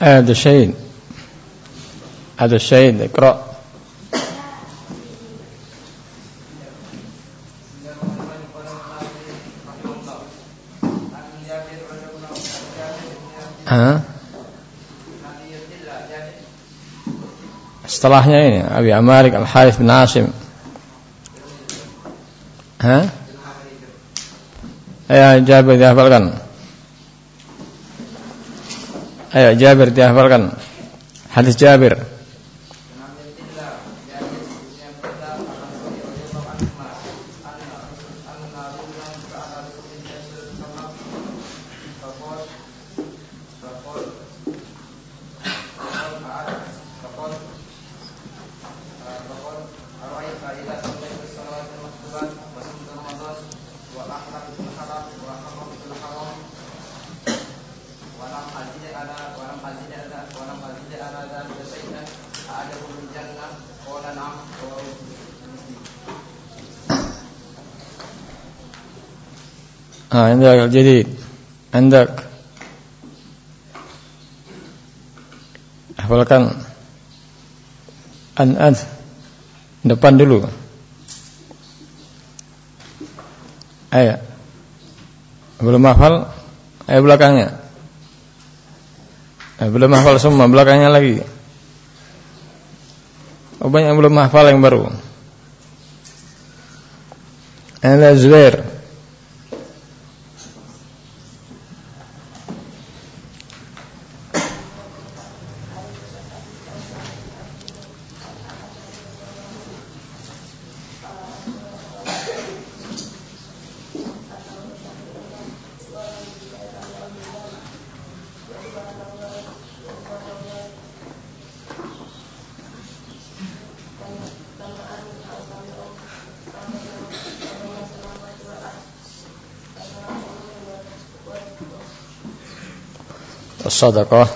هذا شيء هذا الشيء اقرأ Ha? Setelahnya ini Abi Amarik Al-Harith bin Asim. Ha? Ayo Jabir dihafalkan. Ayo Jabir dihafalkan. Hadis Jabir. عندك الجديد عندك hafalkan an an depan dulu ayo belum hafal ayo belakangnya ayo, belum hafal semua belakangnya lagi oh, banyak yang belum hafal yang baru Ana Zubair الصدقة.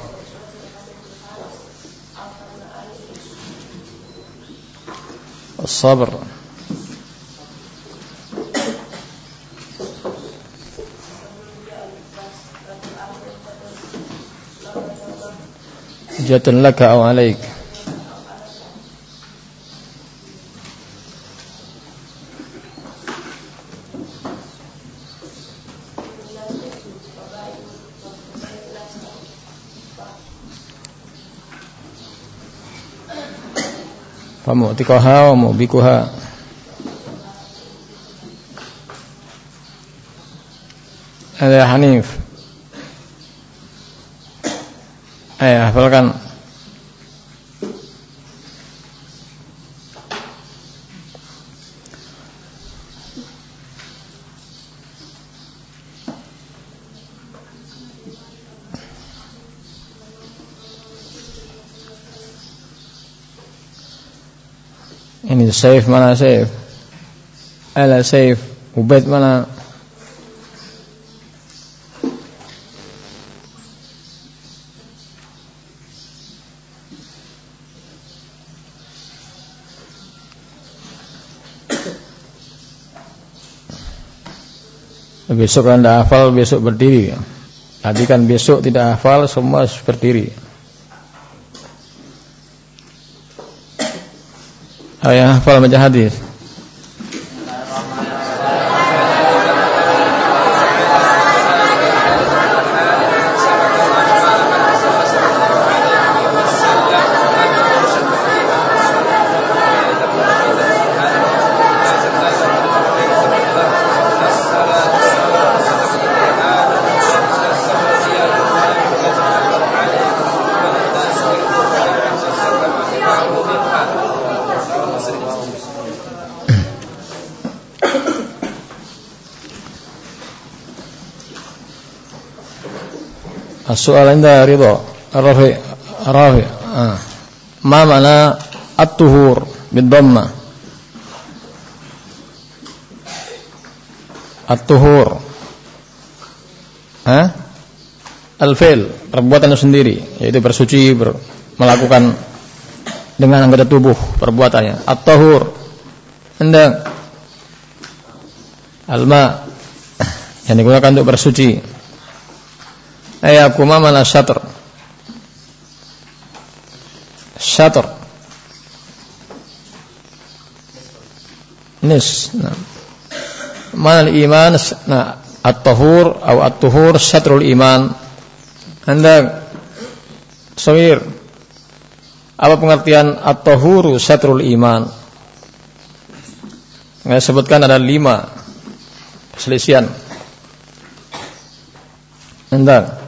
الصبر. حجة لك أو عليك. famu'tiqaha wa mubikuha. Ada Hanif. Ayo hafalkan. Safe mana safe? Ala safe. Ubaid mana? Besok anda hafal, besok berdiri. Tadi kan besok tidak hafal, semua berdiri. Ayah hafal baca hadis. السؤال عند رضا الرافع الرافع آه. ما معنى الطهور بالضمة الطهور Hah? Al-fi'l, perbuatan itu sendiri, yaitu bersuci, ber, melakukan dengan anggota tubuh perbuatannya. At-tahur. Hendak alma yang digunakan untuk bersuci. Ayakum mana syatr. syatr. Nis nah. Mana iman nah at-tahur atau at-tuhur syatrul iman. Anda Sawir. Apa pengertian at-tahuru syatrul iman? Saya sebutkan ada lima. Perselisihan. Anda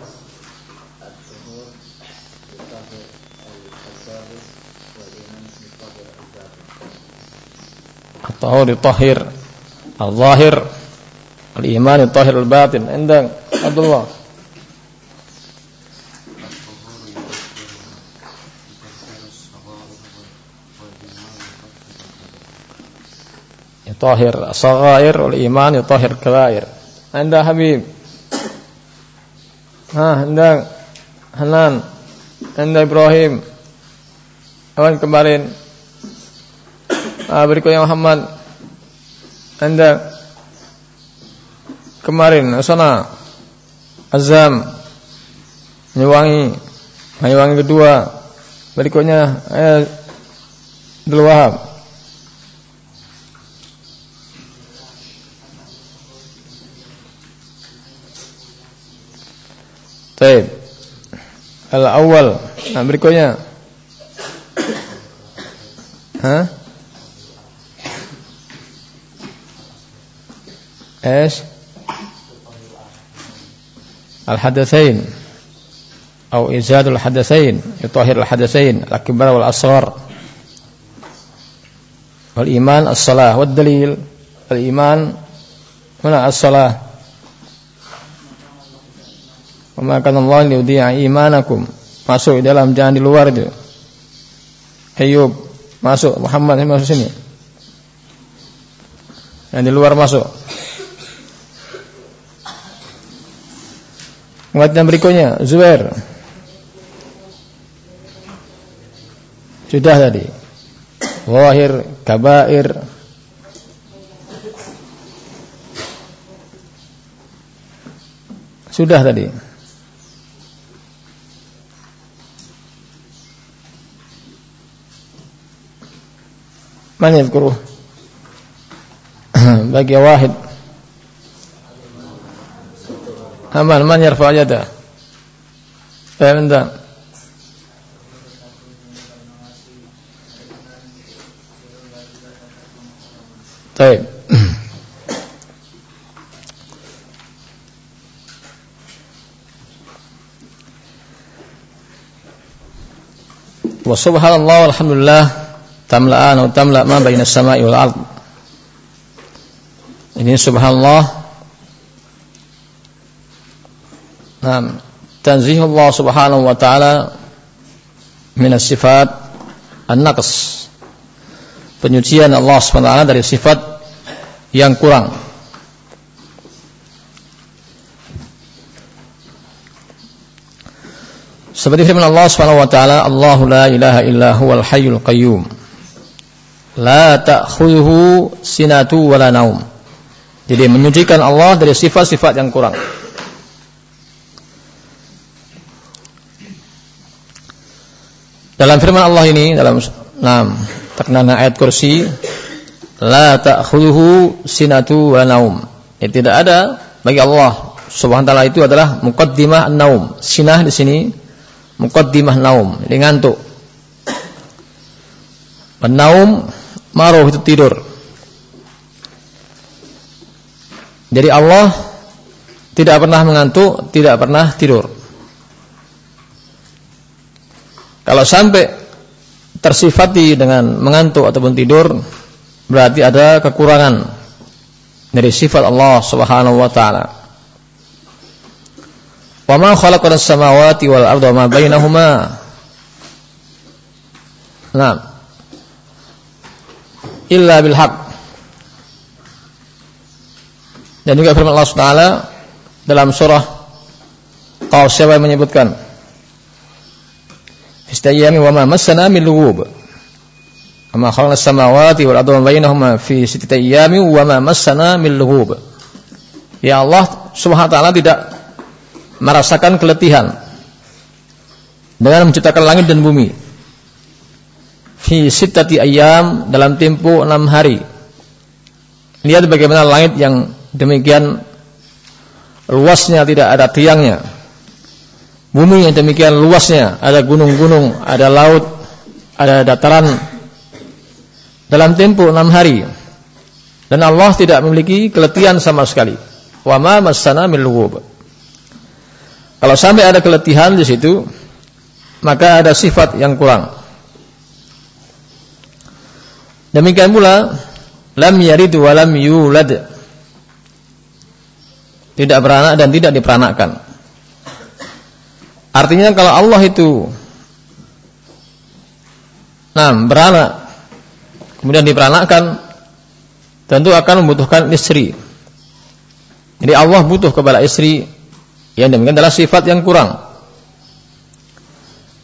At-tahur tahir Al-zahir Al-iman tahir al-batin Anda Abdullah يطهر صغائر والإيمان يطهر كبائر عند حبيب ها عند Hanan Anda Ibrahim Awan kemarin ah, Berikutnya Muhammad Anda Kemarin Sana Azam Menyuwangi Menyuwangi kedua Berikutnya eh, Abdul Wahab Baik. Al-awwal. Nah, berikutnya. Hah? ايش الحدثين أو إيجاد الحدثين يطهر الحدثين الأكبر والأصغر والإيمان الصلاة والدليل الإيمان هنا الصلاة Wa kana Allah liyudhi'a imanakum. Masuk di dalam jangan di luar itu. Ayub masuk, Muhammad masuk sini. Yang di luar masuk. Muat berikutnya, Zubair. Sudah tadi. Wahir, kabair. Sudah tadi. mana yadhkuruh? Bagi wahid Aman, man yarfa yada. ya anda? Baik. Wa subhanallah walhamdulillah tamla'an wa tamla' ma baina samai wal ard. Ini subhanallah Nah, tanzih Allah Subhanahu wa taala min sifat an-naqs. Penyucian Allah Subhanahu wa taala dari sifat yang kurang. Seperti firman Allah Subhanahu wa taala, Allahu la ilaha illa huwal hayyul qayyum la ta'khudhuhu sinatu wala naum. Jadi menyucikan Allah dari sifat-sifat yang kurang. Dalam firman Allah ini dalam enam terkenal ayat kursi la ta'khudhuhu sinatu wa naum. Ya, tidak ada bagi Allah Subhanahu wa taala itu adalah muqaddimah naum. Sinah di sini muqaddimah naum, ini ngantuk. Naum Maruh itu tidur. Jadi Allah tidak pernah mengantuk, tidak pernah tidur. Kalau sampai tersifati dengan mengantuk ataupun tidur, berarti ada kekurangan dari sifat Allah Subhanahu wa taala. Wa ma khalaqas samawati wal arda ma bainahuma. Nah, illa bil haq. Dan juga firman Allah Subhanahu dalam surah Qaf siapa yang menyebutkan Istayyami wa ma massana min lughub. Amma khalaqna samawati wal arda bainahuma fi sittati wa ma massana min lughub. Ya Allah Subhanahu wa taala tidak merasakan keletihan dengan menciptakan langit dan bumi fi sittati dalam tempo enam hari. Lihat bagaimana langit yang demikian luasnya tidak ada tiangnya. Bumi yang demikian luasnya, ada gunung-gunung, ada laut, ada dataran dalam tempo enam hari. Dan Allah tidak memiliki keletihan sama sekali. Wa ma massana min Kalau sampai ada keletihan di situ, maka ada sifat yang kurang. Demikian pula lam yalid wa lam yulad. Tidak beranak dan tidak diperanakkan. Artinya kalau Allah itu nah beranak kemudian diperanakkan tentu akan membutuhkan istri. Jadi Allah butuh kepada istri yang demikian adalah sifat yang kurang.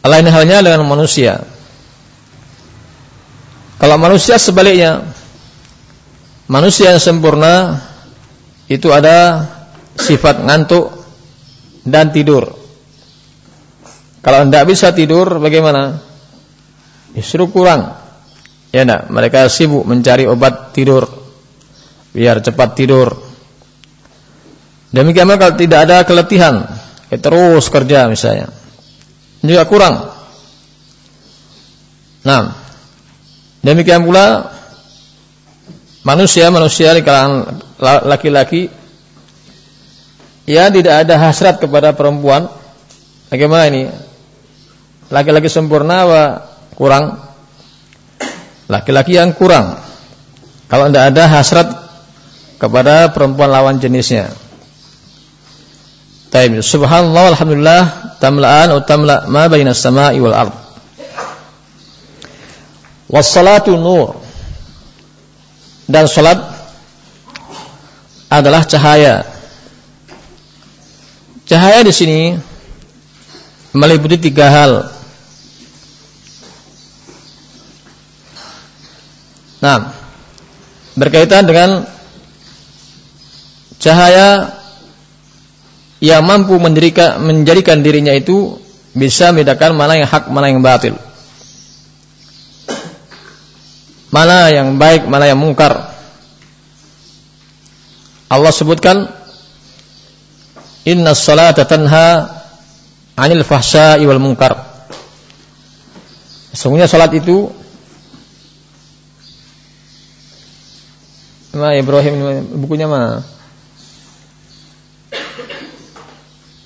Lain halnya dengan manusia. Kalau manusia sebaliknya, manusia yang sempurna itu ada sifat ngantuk dan tidur. Kalau tidak bisa tidur, bagaimana? Justru kurang. Ya enggak, mereka sibuk mencari obat tidur biar cepat tidur. Demikian kalau tidak ada keletihan, ya terus kerja misalnya, juga kurang. Nah, Demikian pula manusia-manusia di kalangan laki-laki ya tidak ada hasrat kepada perempuan. Bagaimana ini? Laki-laki sempurna apa kurang? Laki-laki yang kurang. Kalau tidak ada hasrat kepada perempuan lawan jenisnya. Taib. Subhanallah alhamdulillah tamla'an atau tamla' ma bainas sama'i wal ardh. Wassalatu nur. Dan salat adalah cahaya. Cahaya di sini meliputi tiga hal. Nah, berkaitan dengan cahaya yang mampu menjadikan, dirinya itu bisa membedakan mana yang hak, mana yang batil mana yang baik, mana yang mungkar. Allah sebutkan Inna salata tanha anil fahsya'i wal munkar. Sesungguhnya salat itu Ma Ibrahim bukunya mana?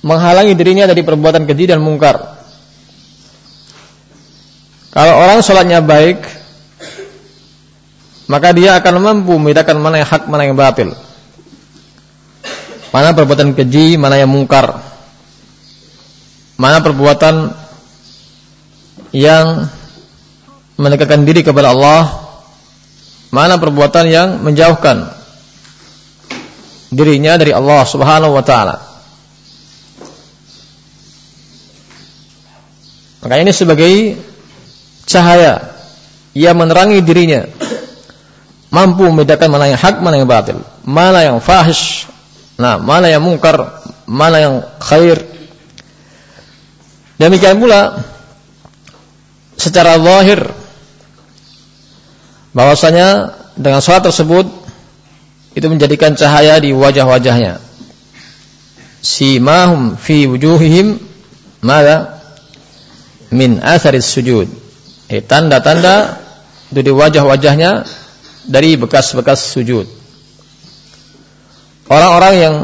Menghalangi dirinya dari perbuatan keji dan mungkar. Kalau orang sholatnya baik, maka dia akan mampu membedakan mana yang hak, mana yang batil. Mana perbuatan keji, mana yang mungkar. Mana perbuatan yang mendekatkan diri kepada Allah, mana perbuatan yang menjauhkan dirinya dari Allah Subhanahu wa taala. Maka ini sebagai cahaya yang menerangi dirinya mampu membedakan mana yang hak, mana yang batil, mana yang fahish, nah, mana yang mungkar, mana yang khair. Demikian pula secara zahir bahwasanya dengan salat tersebut itu menjadikan cahaya di wajah-wajahnya. Simahum fi wujuhihim mada min atharis sujud. Eh, tanda-tanda itu di wajah-wajahnya dari bekas-bekas sujud. Orang-orang yang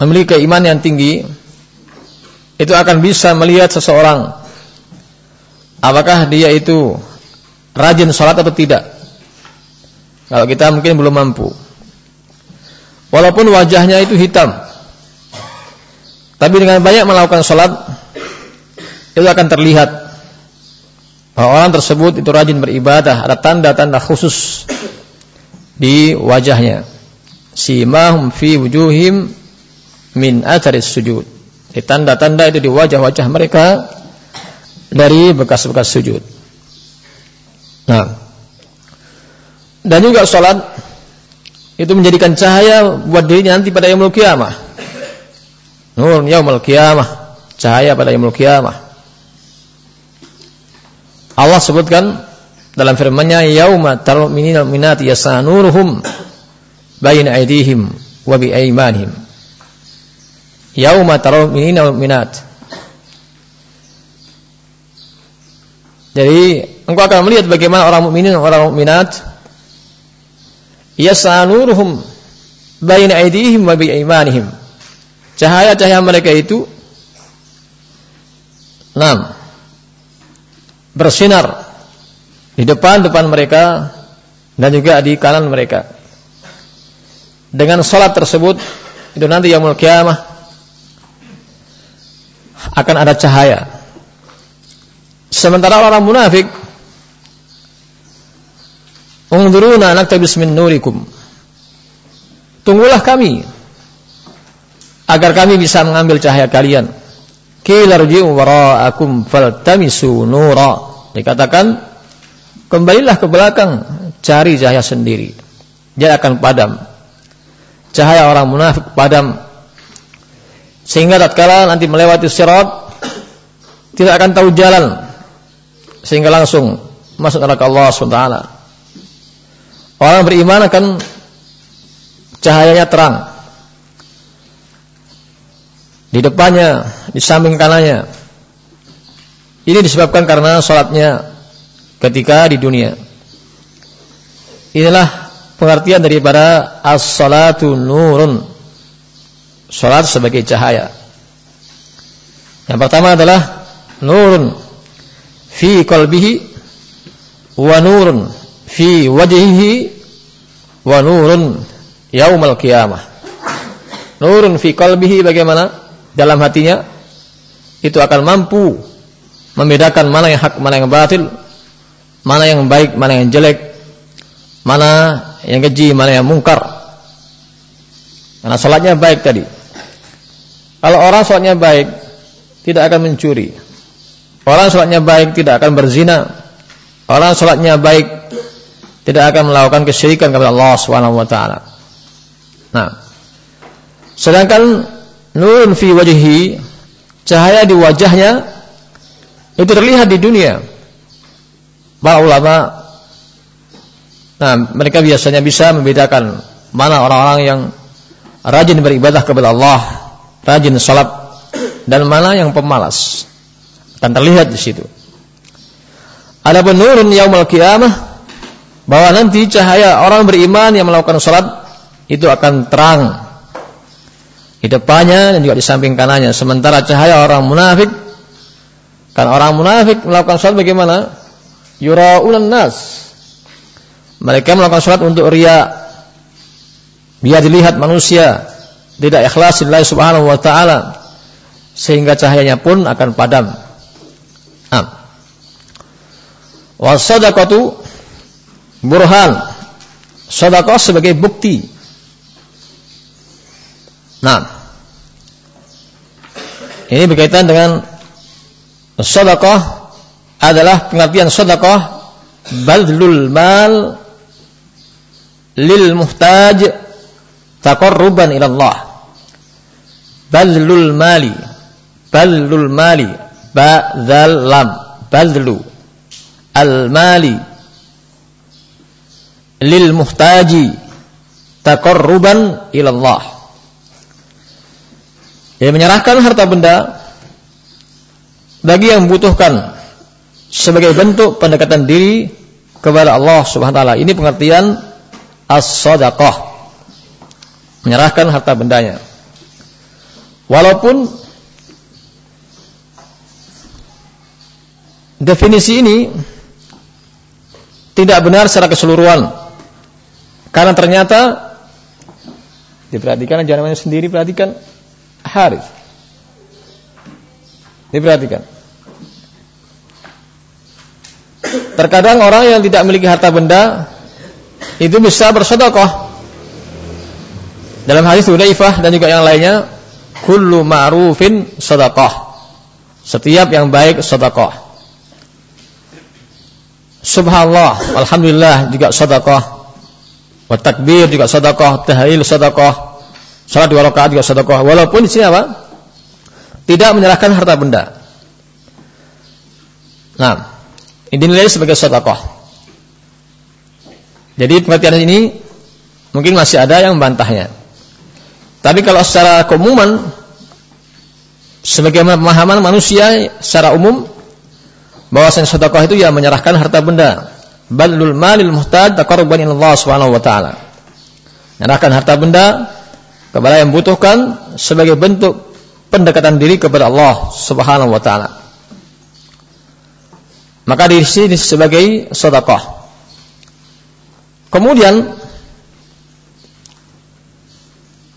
memiliki keimanan yang tinggi itu akan bisa melihat seseorang apakah dia itu rajin sholat atau tidak. Kalau kita mungkin belum mampu. Walaupun wajahnya itu hitam. Tapi dengan banyak melakukan sholat itu akan terlihat bahwa orang tersebut itu rajin beribadah, ada tanda-tanda khusus di wajahnya. Simahum fi wujuhim min atharis sujud. Di tanda-tanda itu di wajah-wajah mereka dari bekas-bekas sujud. Nah, dan juga sholat itu menjadikan cahaya buat dirinya nanti pada yaumul kiamah. Nur yaumul kiamah, cahaya pada yaumul kiamah. Allah sebutkan dalam firman-Nya yauma taral mu'minina minati yasanuruhum baina aydihim wa bi aymanihim yauma taral mu'minina minat Jadi engkau akan melihat bagaimana orang mukminin orang mukminat yasanuruhum baina aydihim wa bi aymanihim cahaya-cahaya mereka itu enam bersinar di depan-depan mereka dan juga di kanan mereka. Dengan salat tersebut itu nanti yang kiamah akan ada cahaya. Sementara orang munafik Ungduruna naktabis min nurikum. Tunggulah kami agar kami bisa mengambil cahaya kalian. Qila rji'u wara'akum faltamisu nura. Dikatakan kembalilah ke belakang, cari cahaya sendiri. Dia akan padam. Cahaya orang munafik padam. Sehingga tatkala nanti melewati sirat tidak akan tahu jalan sehingga langsung masuk neraka Allah SWT. Orang beriman akan cahayanya terang. Di depannya, di samping kanannya. Ini disebabkan karena sholatnya ketika di dunia. Inilah pengertian daripada as-salatu nurun. Salat sebagai cahaya. Yang pertama adalah nurun fi qalbihi wa nurun fi wajhihi wa nurun yaumal qiyamah. Nurun fi qalbihi bagaimana? Dalam hatinya itu akan mampu membedakan mana yang hak, mana yang batil, mana yang baik, mana yang jelek, mana yang keji, mana yang mungkar. Karena sholatnya baik tadi. Kalau orang sholatnya baik, tidak akan mencuri. Orang sholatnya baik, tidak akan berzina. Orang sholatnya baik, tidak akan melakukan kesyirikan kepada Allah Subhanahu wa taala. Nah, sedangkan nurun fi wajhi, cahaya di wajahnya itu terlihat di dunia. Para ulama Nah mereka biasanya bisa membedakan Mana orang-orang yang Rajin beribadah kepada Allah Rajin salat Dan mana yang pemalas. Akan terlihat di situ. Ada penurun yaumul qiyamah bahwa nanti cahaya orang beriman yang melakukan salat itu akan terang di depannya dan juga di samping kanannya. Sementara cahaya orang munafik, kan orang munafik melakukan salat bagaimana? yura'unan nas. Mereka melakukan sholat untuk ria. Biar dilihat manusia tidak ikhlas lillahi subhanahu wa ta'ala sehingga cahayanya pun akan padam. Nah. Wasadaqatu burhan. Sedekah sebagai bukti. Nah. Ini berkaitan dengan sedekah adalah pengertian sedekah badlul mal lil muhtaj taqarruban ila Allah. Badlul mali badlul mali badzal lam badlu al mali lil muhtaji taqarruban ila Allah. Dia menyerahkan harta benda bagi yang membutuhkan sebagai bentuk pendekatan diri kepada Allah Subhanahu wa taala. Ini pengertian as-shadaqah. Menyerahkan harta bendanya. Walaupun definisi ini tidak benar secara keseluruhan. Karena ternyata diperhatikan jangan sendiri perhatikan Harif. Diperhatikan. Terkadang orang yang tidak memiliki harta benda itu bisa bersedekah. Dalam hadis Hudzaifah dan juga yang lainnya, kullu ma'rufin sedekah. Setiap yang baik sedekah. Subhanallah, alhamdulillah juga sedekah. Wa takbir juga sedekah, tahlil sedekah. Salat dua rakaat juga sedekah. Walaupun di sini apa? Tidak menyerahkan harta benda. Nah, Ini dinilai sebagai sedekah. Jadi pengertian ini mungkin masih ada yang membantahnya. Tapi kalau secara keumuman sebagaimana pemahaman manusia secara umum bahwasanya sedekah itu ya menyerahkan harta benda. Balul malil muhtaj taqarruban ila Allah Subhanahu wa taala. Menyerahkan harta benda kepada yang membutuhkan sebagai bentuk pendekatan diri kepada Allah Subhanahu wa taala. Maka di sini sebagai sedekah. Kemudian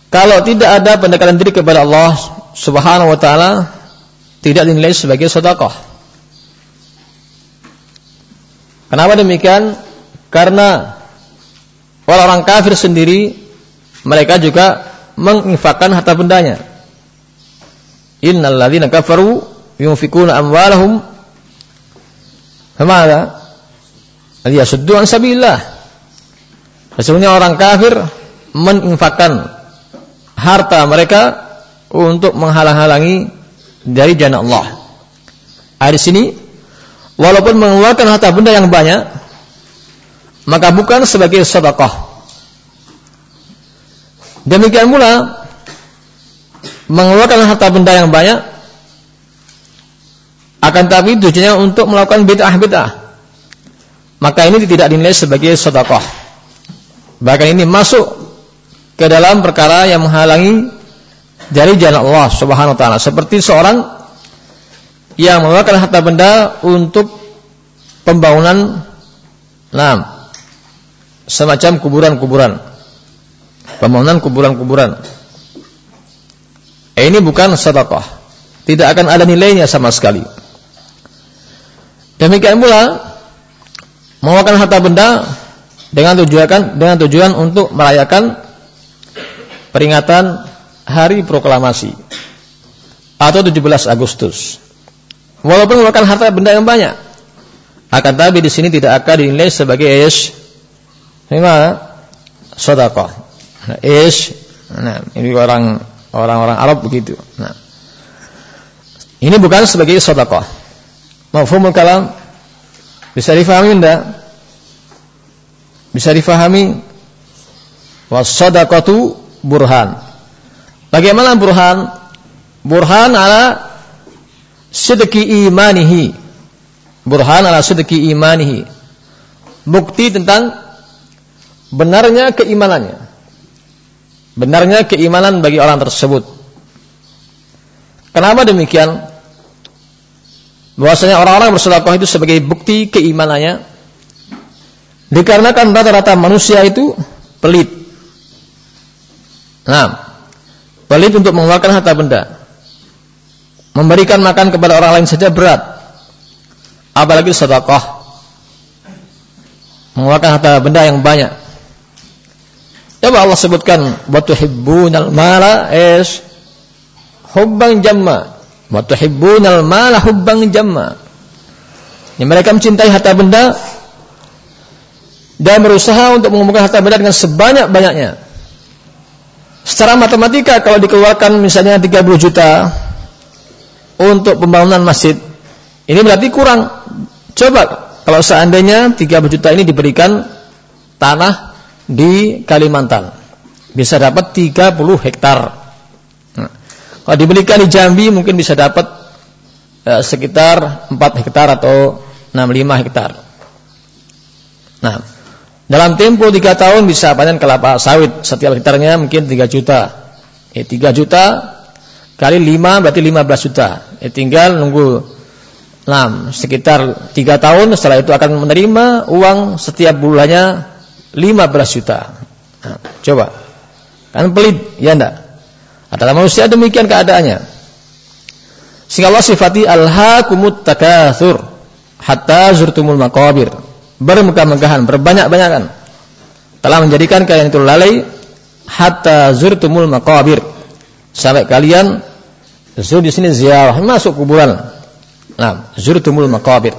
kalau tidak ada pendekatan diri kepada Allah Subhanahu wa taala tidak dinilai sebagai sedekah. Kenapa demikian? Karena orang-orang kafir sendiri mereka juga menginfakkan harta bendanya. Innal ladzina kafaru yunfikuna amwalahum Ke mana? Liyasuddu an sabilillah. Sesungguhnya orang kafir menginfakkan harta mereka untuk menghalang-halangi dari jalan Allah. Di sini walaupun mengeluarkan harta benda yang banyak maka bukan sebagai sedekah. Demikian pula mengeluarkan harta benda yang banyak akan tapi tujuannya untuk melakukan bid'ah-bid'ah. Maka ini tidak dinilai sebagai sedekah. Bahkan ini masuk ke dalam perkara yang menghalangi dari jalan Allah Subhanahu wa taala seperti seorang yang mengeluarkan harta benda untuk pembangunan nah semacam kuburan-kuburan. Pembangunan kuburan-kuburan. Eh, ini bukan sedekah. Tidak akan ada nilainya sama sekali. Demikian pula mengeluarkan harta benda dengan tujuan dengan tujuan untuk merayakan peringatan hari proklamasi atau 17 Agustus. Walaupun merupakan harta benda yang banyak, akan tapi di sini tidak akan dinilai sebagai ish, lima sedekah. Nah, ish, nah, ini orang orang-orang Arab begitu. Nah, ini bukan sebagai sedekah. Mafhumul kalam bisa difahami tidak? Bisa difahami? Was sadaqatu burhan. Bagaimana burhan? Burhan ala sedeki imanihi. Burhan ala sedeki imanihi. Bukti tentang benarnya keimanannya. Benarnya keimanan bagi orang tersebut. Kenapa demikian? Bahwasanya orang-orang bersedekah itu sebagai bukti keimanannya. Dikarenakan rata-rata manusia itu pelit. Nah, pelit untuk mengeluarkan harta benda. Memberikan makan kepada orang lain saja berat. Apalagi sedekah. Mengeluarkan harta benda yang banyak. Coba Allah sebutkan wa tuhibbunal mala is hubban jamma. Wa tuhibbunal mala hubban jamma. Ini mereka mencintai harta benda dan berusaha untuk mengumpulkan harta benda dengan sebanyak-banyaknya. Secara matematika kalau dikeluarkan misalnya 30 juta untuk pembangunan masjid, ini berarti kurang. Coba kalau seandainya 30 juta ini diberikan tanah di Kalimantan, bisa dapat 30 hektar. Nah, kalau diberikan di Jambi mungkin bisa dapat eh, sekitar 4 hektar atau 65 hektar. Nah, dalam tempo tiga tahun bisa panen kelapa sawit setiap hektarnya mungkin 3 juta. Eh, 3 juta kali 5 berarti 15 juta. Eh, tinggal nunggu 6 sekitar 3 tahun setelah itu akan menerima uang setiap bulannya 15 juta. Nah, coba. Kan pelit, ya enggak? Adalah manusia demikian keadaannya. Sehingga Allah sifati alhaakumut takatsur hatta zurtumul maqabir bermegah-megahan, berbanyak-banyakan. Telah menjadikan kalian itu lalai hatta zurtumul maqabir. Sampai kalian zur di sini ziarah, masuk kuburan. Nah, zurtumul maqabir.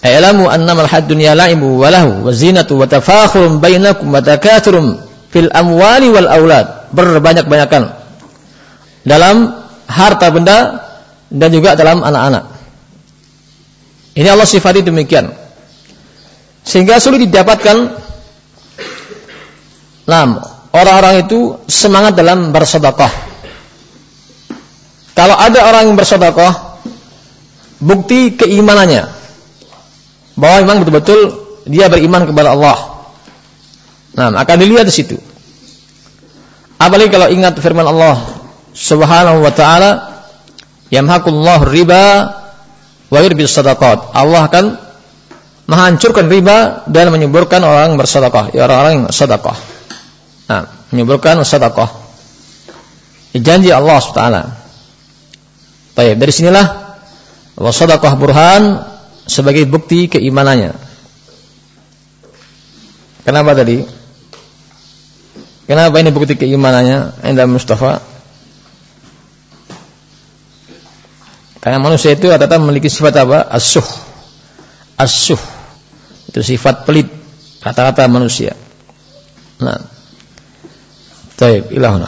A'lamu annamal had dunya la'ibu wa lahu wa zinatu wa tafakhurun bainakum wa fil amwali wal aulad. Berbanyak-banyakan dalam harta benda dan juga dalam anak-anak. Ini Allah sifati demikian. Sehingga sulit didapatkan nah, orang-orang itu semangat dalam bersedekah. Kalau ada orang yang bersedekah, bukti keimanannya bahwa memang betul-betul dia beriman kepada Allah. Nah, akan dilihat di situ. Apalagi kalau ingat firman Allah Subhanahu wa taala, "Yamhaqullahu riba wa yurbi sadaqat." Allah akan menghancurkan riba dan menyuburkan orang bersedekah, ya orang-orang yang sedekah. Nah, menyuburkan sedekah. Janji Allah Subhanahu Baik, dari sinilah wa sedekah burhan sebagai bukti keimanannya. Kenapa tadi? Kenapa ini bukti keimanannya? Anda Mustafa. Karena manusia itu rata-rata memiliki sifat apa? Asuh. Asuh. Itu sifat pelit rata-rata manusia. Nah. Baik, ilahun